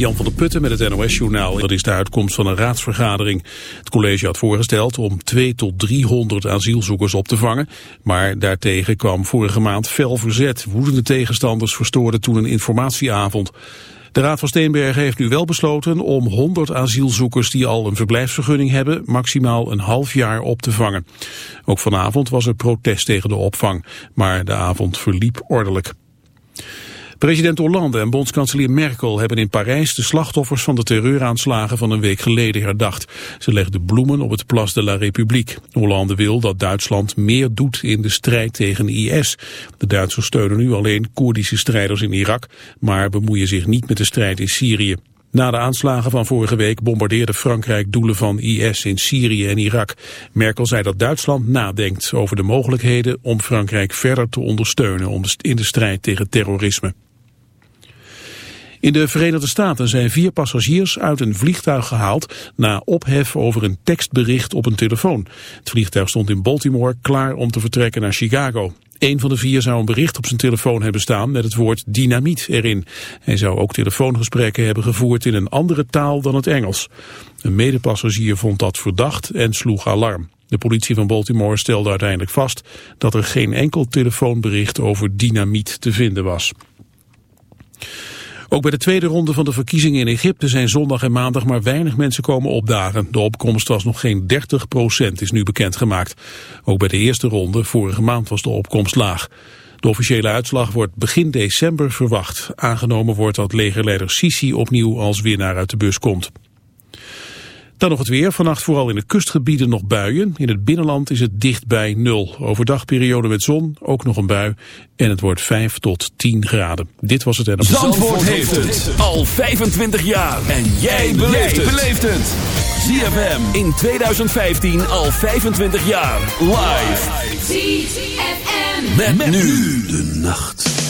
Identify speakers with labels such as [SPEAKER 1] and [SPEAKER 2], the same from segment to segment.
[SPEAKER 1] Jan van der Putten met het NOS-journaal. Dat is de uitkomst van een raadsvergadering. Het college had voorgesteld om 2 tot 300 asielzoekers op te vangen. Maar daartegen kwam vorige maand fel verzet. Woedende tegenstanders verstoorden toen een informatieavond. De Raad van Steenbergen heeft nu wel besloten om 100 asielzoekers die al een verblijfsvergunning hebben maximaal een half jaar op te vangen. Ook vanavond was er protest tegen de opvang, maar de avond verliep ordelijk. President Hollande en bondskanselier Merkel hebben in Parijs de slachtoffers van de terreuraanslagen van een week geleden herdacht. Ze legden bloemen op het Place de la République. Hollande wil dat Duitsland meer doet in de strijd tegen IS. De Duitsers steunen nu alleen Koerdische strijders in Irak, maar bemoeien zich niet met de strijd in Syrië. Na de aanslagen van vorige week bombardeerde Frankrijk doelen van IS in Syrië en Irak. Merkel zei dat Duitsland nadenkt over de mogelijkheden om Frankrijk verder te ondersteunen in de strijd tegen terrorisme. In de Verenigde Staten zijn vier passagiers uit een vliegtuig gehaald na ophef over een tekstbericht op een telefoon. Het vliegtuig stond in Baltimore klaar om te vertrekken naar Chicago. Een van de vier zou een bericht op zijn telefoon hebben staan met het woord dynamiet erin. Hij zou ook telefoongesprekken hebben gevoerd in een andere taal dan het Engels. Een medepassagier vond dat verdacht en sloeg alarm. De politie van Baltimore stelde uiteindelijk vast dat er geen enkel telefoonbericht over dynamiet te vinden was. Ook bij de tweede ronde van de verkiezingen in Egypte zijn zondag en maandag maar weinig mensen komen opdagen. De opkomst was nog geen 30 procent, is nu bekendgemaakt. Ook bij de eerste ronde, vorige maand, was de opkomst laag. De officiële uitslag wordt begin december verwacht. Aangenomen wordt dat legerleider Sisi opnieuw als winnaar uit de bus komt. Dan nog het weer. Vannacht vooral in de kustgebieden nog buien. In het binnenland is het dicht bij nul. Overdag periode met zon, ook nog een bui. En het wordt 5 tot 10 graden. Dit was het en
[SPEAKER 2] Zandvoort, Zandvoort heeft het al 25 jaar. En jij beleeft het. ZFM in 2015 al 25 jaar. Live. ZFM. Met, met nu de nacht.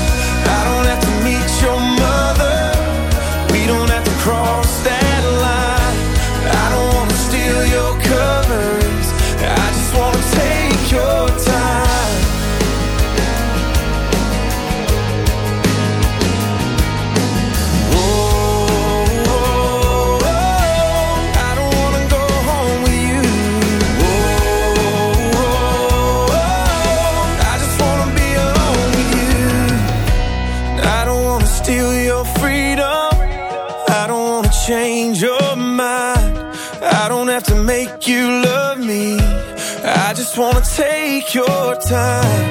[SPEAKER 3] Your time.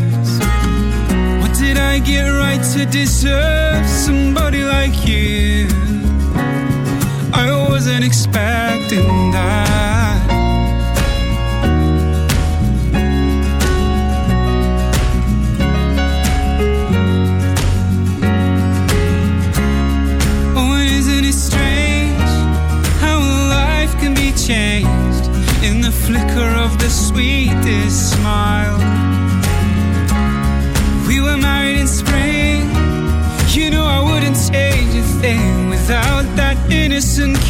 [SPEAKER 4] what did I get right to deserve somebody like you? I wasn't expecting that.